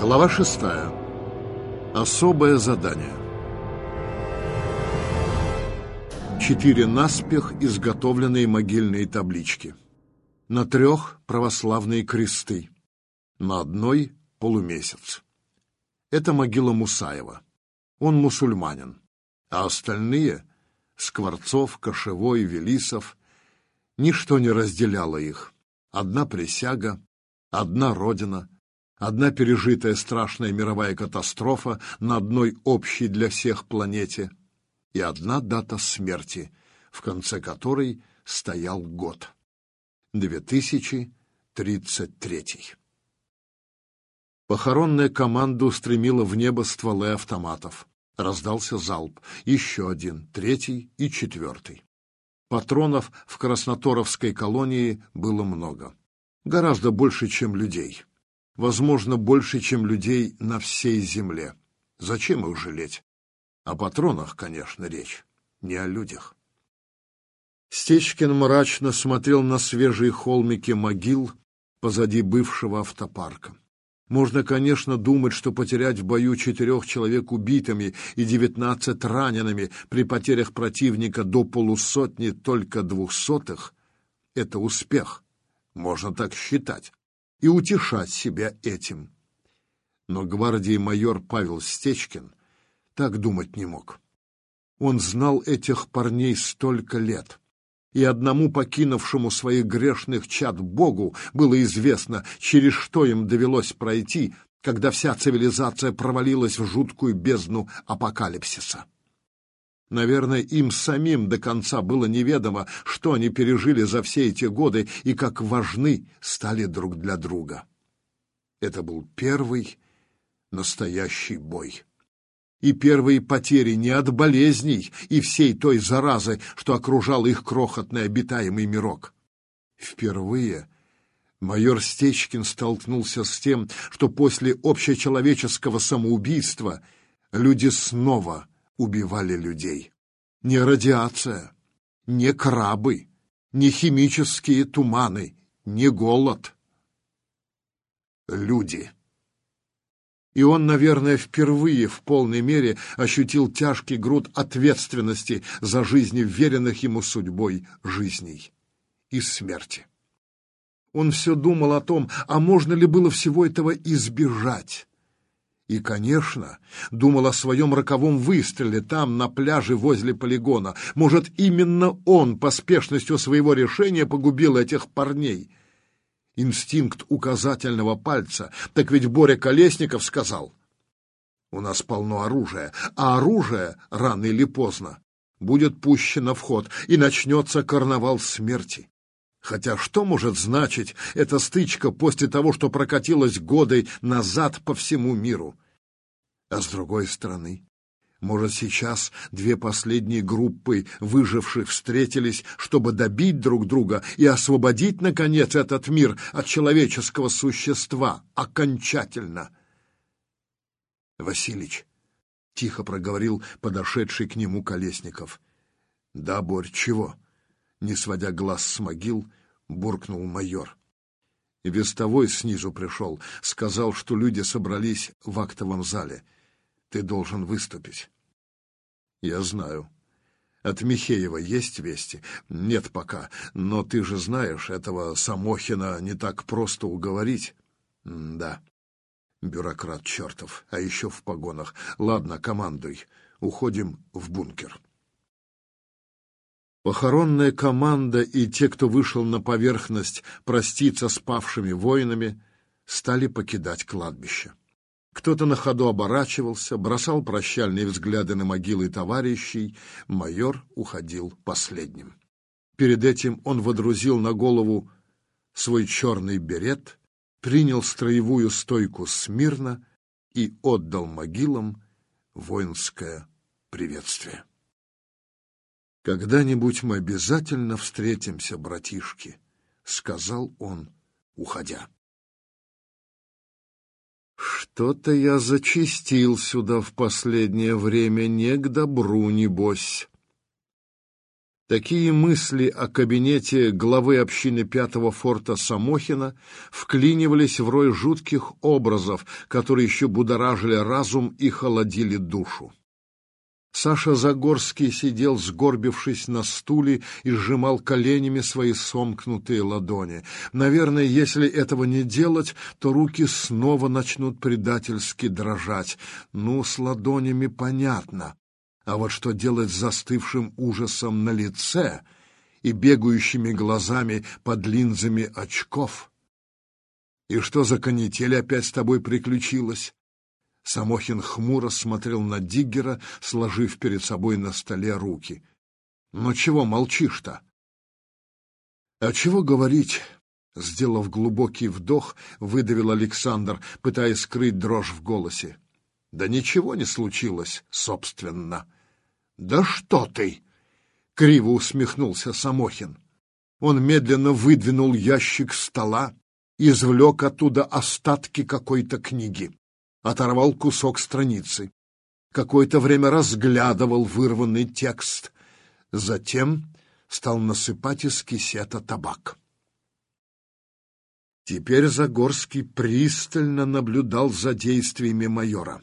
Глава шестая. Особое задание. Четыре наспех изготовленные могильные таблички. На трех православные кресты. На одной полумесяц. Это могила Мусаева. Он мусульманин. А остальные — Скворцов, Кошевой, Велисов — ничто не разделяло их. Одна присяга, одна родина — Одна пережитая страшная мировая катастрофа на одной общей для всех планете и одна дата смерти, в конце которой стоял год. 2033. Похоронная команда устремила в небо стволы автоматов. Раздался залп. Еще один, третий и четвертый. Патронов в Красноторовской колонии было много. Гораздо больше, чем людей возможно, больше, чем людей на всей земле. Зачем их жалеть? О патронах, конечно, речь, не о людях. Стечкин мрачно смотрел на свежие холмики могил позади бывшего автопарка. Можно, конечно, думать, что потерять в бою четырех человек убитыми и девятнадцать ранеными при потерях противника до полусотни только двухсотых — это успех. Можно так считать и утешать себя этим. Но гвардии майор Павел Стечкин так думать не мог. Он знал этих парней столько лет, и одному покинувшему своих грешных чад Богу было известно, через что им довелось пройти, когда вся цивилизация провалилась в жуткую бездну апокалипсиса. Наверное, им самим до конца было неведомо, что они пережили за все эти годы и как важны стали друг для друга. Это был первый настоящий бой. И первые потери не от болезней и всей той заразы, что окружал их крохотный обитаемый мирок. Впервые майор Стечкин столкнулся с тем, что после общечеловеческого самоубийства люди снова убивали людей. Не радиация, не крабы, не химические туманы, не голод. Люди. И он, наверное, впервые в полной мере ощутил тяжкий груд ответственности за жизни веренных ему судьбой жизней и смерти. Он все думал о том, а можно ли было всего этого избежать, и, конечно, думал о своем роковом выстреле там, на пляже возле полигона. Может, именно он поспешностью своего решения погубил этих парней. Инстинкт указательного пальца. Так ведь Боря Колесников сказал. У нас полно оружия, а оружие, рано или поздно, будет пущено в ход, и начнется карнавал смерти. Хотя что может значить эта стычка после того, что прокатилась годы назад по всему миру? А с другой стороны, может, сейчас две последние группы выживших встретились, чтобы добить друг друга и освободить, наконец, этот мир от человеческого существа окончательно. Василич, — тихо проговорил подошедший к нему Колесников. — Да, Борь, чего? — не сводя глаз с могил, буркнул майор. Вестовой снизу пришел, сказал, что люди собрались в актовом зале — ты должен выступить. Я знаю. От Михеева есть вести? Нет пока. Но ты же знаешь, этого Самохина не так просто уговорить. М да. Бюрократ чертов, а еще в погонах. Ладно, командуй. Уходим в бункер. Похоронная команда и те, кто вышел на поверхность проститься с павшими воинами, стали покидать кладбище. Кто-то на ходу оборачивался, бросал прощальные взгляды на могилы товарищей. Майор уходил последним. Перед этим он водрузил на голову свой черный берет, принял строевую стойку смирно и отдал могилам воинское приветствие. «Когда-нибудь мы обязательно встретимся, братишки», — сказал он, уходя. Что-то я зачистил сюда в последнее время, не к добру, небось. Такие мысли о кабинете главы общины пятого форта Самохина вклинивались в рой жутких образов, которые еще будоражили разум и холодили душу. Саша Загорский сидел, сгорбившись на стуле, и сжимал коленями свои сомкнутые ладони. Наверное, если этого не делать, то руки снова начнут предательски дрожать. Ну, с ладонями понятно. А вот что делать с застывшим ужасом на лице и бегающими глазами под линзами очков? И что за канитель опять с тобой приключилась? Самохин хмуро смотрел на Диггера, сложив перед собой на столе руки. «Ну чего молчишь-то?» «А чего говорить?» Сделав глубокий вдох, выдавил Александр, пытаясь скрыть дрожь в голосе. «Да ничего не случилось, собственно». «Да что ты!» — криво усмехнулся Самохин. Он медленно выдвинул ящик стола, извлек оттуда остатки какой-то книги оторвал кусок страницы. Какое-то время разглядывал вырванный текст. Затем стал насыпать из кисета табак. Теперь Загорский пристально наблюдал за действиями майора.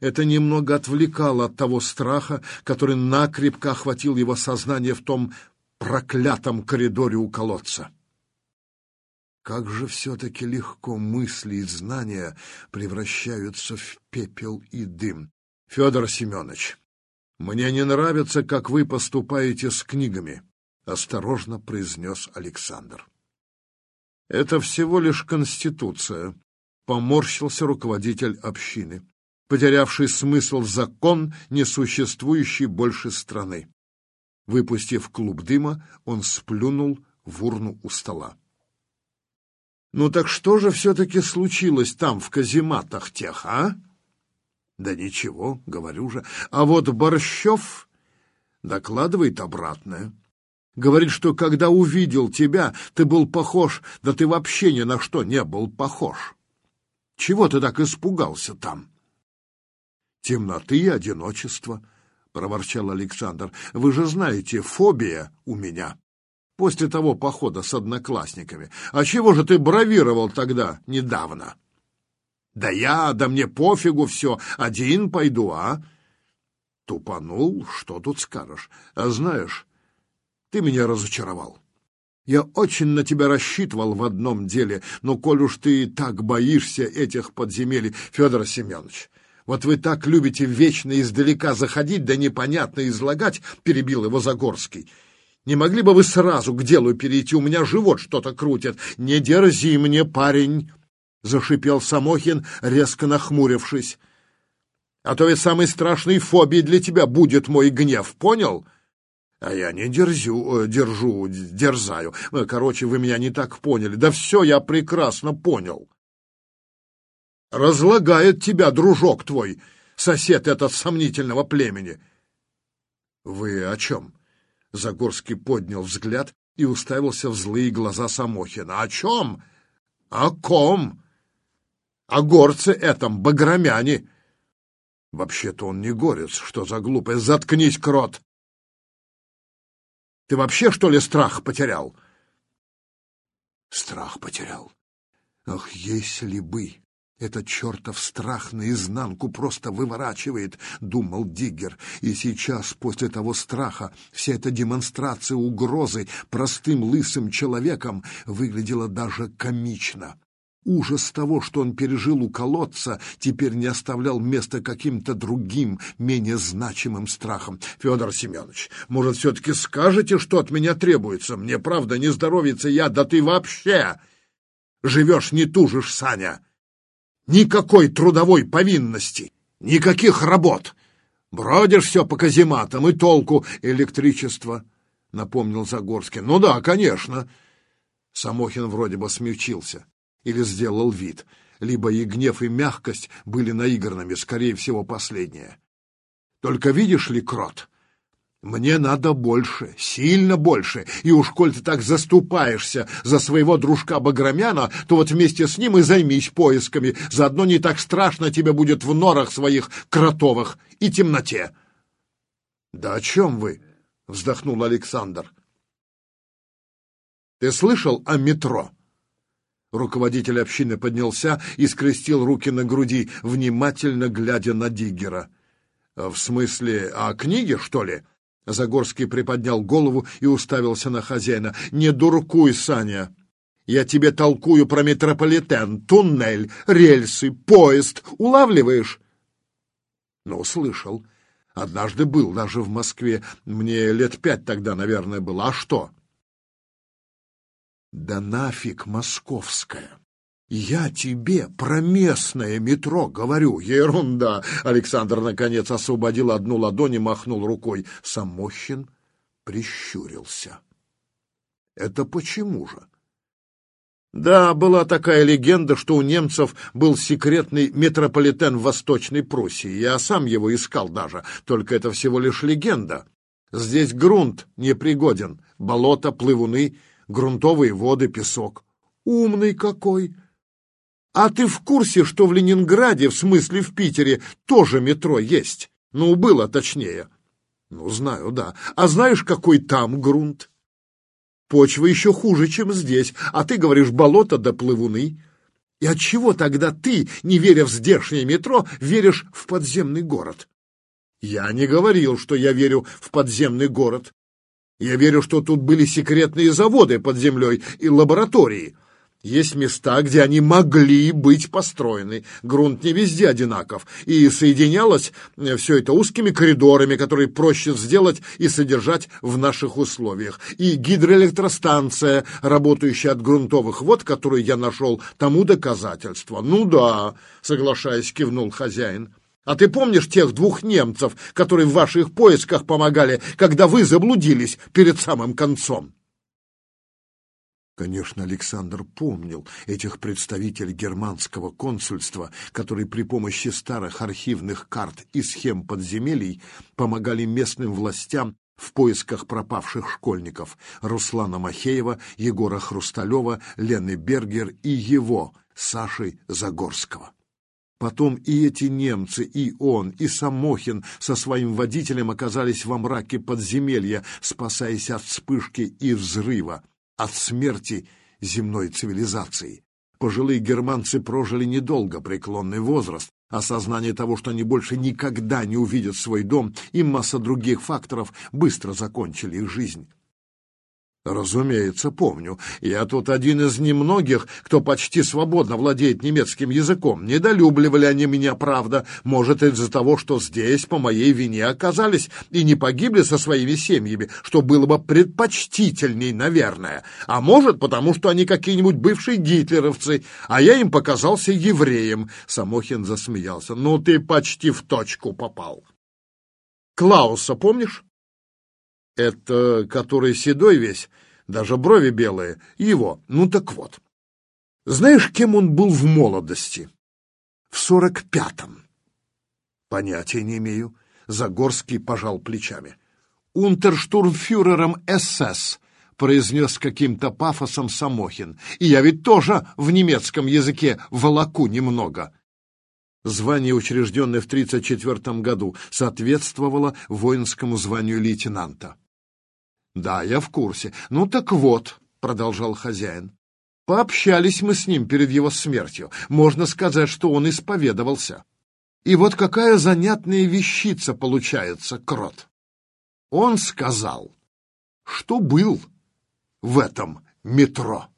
Это немного отвлекало от того страха, который накрепко охватил его сознание в том проклятом коридоре у колодца. Как же все-таки легко мысли и знания превращаются в пепел и дым. Федор Семенович, мне не нравится, как вы поступаете с книгами, осторожно произнес Александр. Это всего лишь конституция, поморщился руководитель общины, потерявший смысл закон, не существующий больше страны. Выпустив клуб дыма, он сплюнул в урну у стола. Ну так что же все-таки случилось там, в казематах тех, а? Да ничего, говорю же. А вот Борщев докладывает обратное. Говорит, что когда увидел тебя, ты был похож, да ты вообще ни на что не был похож. Чего ты так испугался там? Темноты и одиночества, — проворчал Александр. Вы же знаете, фобия у меня после того похода с одноклассниками. А чего же ты бравировал тогда недавно? Да я, да мне пофигу все, один пойду, а? Тупанул, что тут скажешь. А знаешь, ты меня разочаровал. Я очень на тебя рассчитывал в одном деле, но коль уж ты так боишься этих подземелий, Федор Семенович, вот вы так любите вечно издалека заходить, да непонятно излагать, перебил его Загорский. Не могли бы вы сразу к делу перейти? У меня живот что-то крутит. Не дерзи мне, парень!» — зашипел Самохин, резко нахмурившись. «А то ведь самой страшной фобией для тебя будет мой гнев, понял?» «А я не дерзю, э, держу, дерзаю. Э, короче, вы меня не так поняли. Да все я прекрасно понял. Разлагает тебя дружок твой, сосед этот сомнительного племени». «Вы о чем?» Загорский поднял взгляд и уставился в злые глаза Самохина. «О чем? О ком? О горце этом, багромяне!» «Вообще-то он не горец. Что за глупость? Заткнись, крот!» «Ты вообще, что ли, страх потерял?» «Страх потерял. Ах, если бы!» Этот чертов страх наизнанку просто выворачивает, думал Диггер. И сейчас, после того страха, вся эта демонстрация угрозы простым лысым человеком выглядела даже комично. Ужас того, что он пережил у колодца, теперь не оставлял места каким-то другим, менее значимым страхам. Федор Семенович, может, все-таки скажете, что от меня требуется? Мне, правда, не здоровится я, да ты вообще живешь не тужишь, Саня. Никакой трудовой повинности, никаких работ. Бродишь все по казематам и толку электричества, — напомнил Загорский. Ну да, конечно. Самохин вроде бы смягчился или сделал вид. Либо и гнев, и мягкость были наигранными, скорее всего, последнее. Только видишь ли, крот, мне надо больше, сильно больше, и уж коль ты так заступаешься за своего дружка Багромяна, то вот вместе с ним и займись поисками, заодно не так страшно тебе будет в норах своих кротовых и темноте. — Да о чем вы? — вздохнул Александр. «Ты слышал о метро?» Руководитель общины поднялся и скрестил руки на груди, внимательно глядя на Диггера. «В смысле, о книге, что ли?» Загорский приподнял голову и уставился на хозяина. «Не дуркуй, Саня! Я тебе толкую про метрополитен, туннель, рельсы, поезд. Улавливаешь?» «Ну, слышал. Однажды был даже в Москве. Мне лет пять тогда, наверное, было. А что?» Да нафиг московское! Я тебе про местное метро говорю. Ерунда! Александр, наконец, освободил одну ладонь и махнул рукой. Самохин прищурился. Это почему же? Да, была такая легенда, что у немцев был секретный метрополитен в Восточной Пруссии. Я сам его искал даже, только это всего лишь легенда. Здесь грунт непригоден, болото, плывуны — грунтовые воды, песок. Умный какой! А ты в курсе, что в Ленинграде, в смысле в Питере, тоже метро есть? Ну, было точнее. Ну, знаю, да. А знаешь, какой там грунт? Почва еще хуже, чем здесь, а ты говоришь болото да плывуны. И отчего тогда ты, не веря в здешнее метро, веришь в подземный город? Я не говорил, что я верю в подземный город. Я верю, что тут были секретные заводы под землей и лаборатории. Есть места, где они могли быть построены. Грунт не везде одинаков. И соединялось э, все это узкими коридорами, которые проще сделать и содержать в наших условиях. И гидроэлектростанция, работающая от грунтовых вод, которую я нашел, тому доказательство. Ну да, соглашаясь, кивнул хозяин. А ты помнишь тех двух немцев, которые в ваших поисках помогали, когда вы заблудились перед самым концом? Конечно, Александр помнил этих представителей германского консульства, которые при помощи старых архивных карт и схем подземелий помогали местным властям в поисках пропавших школьников Руслана Махеева, Егора Хрусталева, Лены Бергер и его, Саши Загорского. Потом и эти немцы, и он, и Самохин со своим водителем оказались во мраке подземелья, спасаясь от вспышки и взрыва, от смерти земной цивилизации. Пожилые германцы прожили недолго преклонный возраст, Осознание того, что они больше никогда не увидят свой дом, и масса других факторов быстро закончили их жизнь. Разумеется, помню. Я тут один из немногих, кто почти свободно владеет немецким языком. Недолюбливали они меня, правда. Может, из-за того, что здесь по моей вине оказались и не погибли со своими семьями, что было бы предпочтительней, наверное. А может, потому что они какие-нибудь бывшие гитлеровцы, а я им показался евреем. Самохин засмеялся. Ну, ты почти в точку попал. Клауса помнишь? Это который седой весь, даже брови белые, его. Ну так вот. Знаешь, кем он был в молодости? В сорок пятом. Понятия не имею. Загорский пожал плечами. Унтерштурмфюрером СС, произнес каким-то пафосом Самохин. И я ведь тоже в немецком языке волоку немного. Звание, учрежденное в 1934 году, соответствовало воинскому званию лейтенанта. Да, я в курсе. Ну так вот, продолжал хозяин. Пообщались мы с ним перед его смертью. Можно сказать, что он исповедовался. И вот какая занятная вещица получается, крот. Он сказал, что был в этом метро.